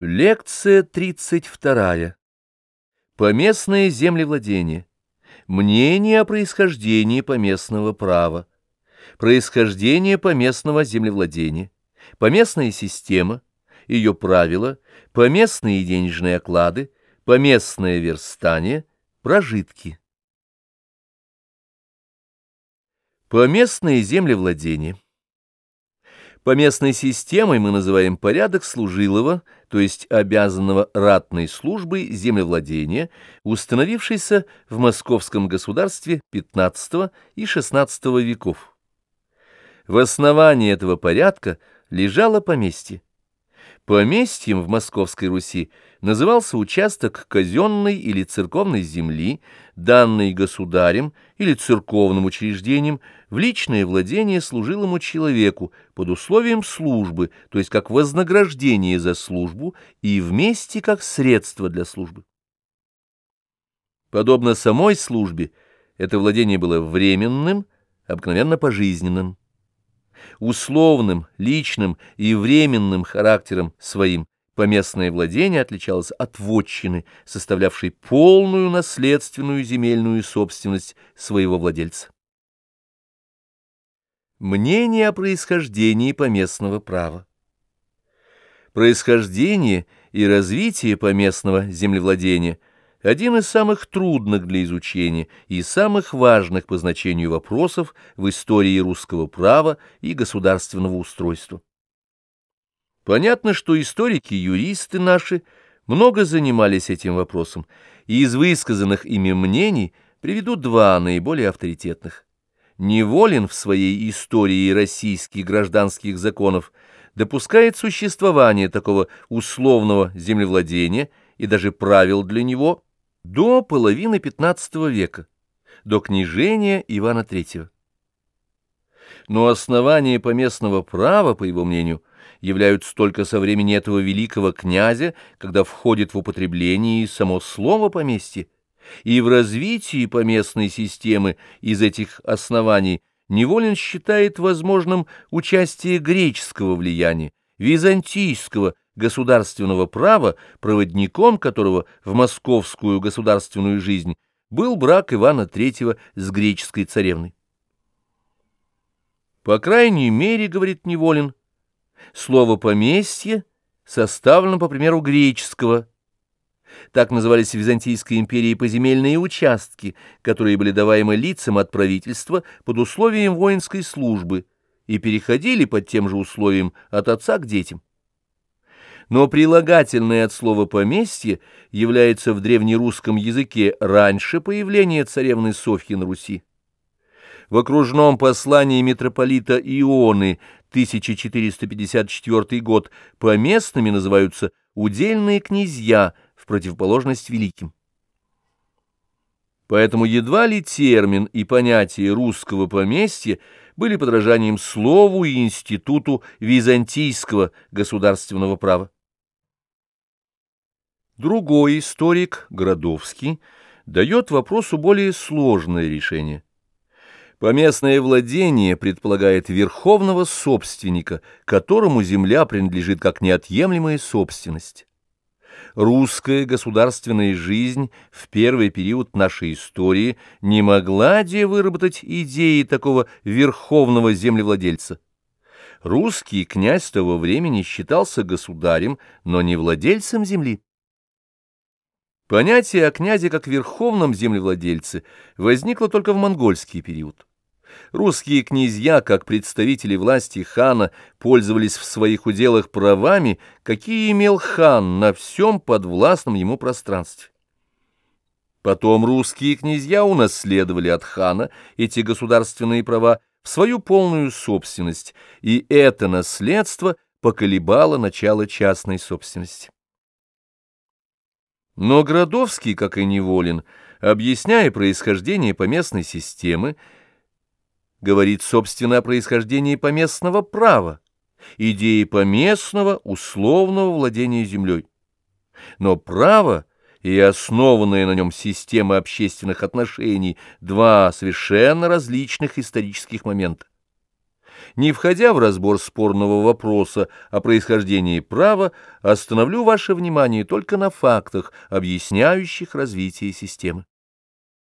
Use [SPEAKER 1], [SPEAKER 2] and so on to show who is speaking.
[SPEAKER 1] Лекция 32. Поместное землевладение. Мнение о происхождении поместного права. Происхождение поместного землевладения. Поместная система. Ее правила. Поместные денежные оклады. Поместное верстание. Прожитки. Поместное землевладение. Поместной системой мы называем порядок служилого, то есть обязанного ратной службой землевладения, установившийся в московском государстве XV и XVI веков. В основании этого порядка лежало поместье. Поместьем в Московской Руси назывался участок казенной или церковной земли, данной государем или церковным учреждением в личное владение служилому человеку под условием службы, то есть как вознаграждение за службу и вместе как средство для службы. Подобно самой службе, это владение было временным, обыкновенно пожизненным условным, личным и временным характером своим поместное владение отличалось от вотчины, составлявшей полную наследственную земельную собственность своего владельца. Мнение о происхождении поместного права. Происхождение и развитие поместного землевладения – один из самых трудных для изучения и самых важных по значению вопросов в истории русского права и государственного устройства. Понятно, что историки-юристы наши много занимались этим вопросом, и из высказанных ими мнений приведу два наиболее авторитетных. Неволин в своей истории российских гражданских законов допускает существование такого условного землевладения и даже правил для него – до половины XV века, до княжения Ивана III. Но основания поместного права, по его мнению, являются только со времени этого великого князя, когда входит в употребление само слово «поместье», и в развитии поместной системы из этих оснований Неволин считает возможным участие греческого влияния, византийского, государственного права, проводником которого в московскую государственную жизнь был брак Ивана III с греческой царевной. По крайней мере, говорит Неволин, слово «поместье» составлено по примеру греческого. Так назывались в Византийской империи поземельные участки, которые были даваемы лицам от правительства под условием воинской службы и переходили под тем же условием от отца к детям но прилагательное от слова «поместье» является в древнерусском языке раньше появления царевны Софьи на Руси. В окружном послании митрополита Ионы 1454 год поместными называются удельные князья в противоположность великим. Поэтому едва ли термин и понятие русского поместья были подражанием слову и институту византийского государственного права. Другой историк, Градовский, дает вопросу более сложное решение. Поместное владение предполагает верховного собственника, которому земля принадлежит как неотъемлемая собственность. Русская государственная жизнь в первый период нашей истории не могла де выработать идеи такого верховного землевладельца. Русский князь того времени считался государем, но не владельцем земли. Понятие о князе как верховном землевладельце возникло только в монгольский период. Русские князья, как представители власти хана, пользовались в своих уделах правами, какие имел хан на всем подвластном ему пространстве. Потом русские князья унаследовали от хана эти государственные права в свою полную собственность, и это наследство поколебало начало частной собственности. Но Градовский, как и Неволин, объясняя происхождение поместной системы, говорит, собственно, о происхождении поместного права, идеи поместного условного владения землей. Но право и основанная на нем система общественных отношений – два совершенно различных исторических момента. Не входя в разбор спорного вопроса о происхождении права, остановлю ваше внимание только на фактах, объясняющих развитие системы.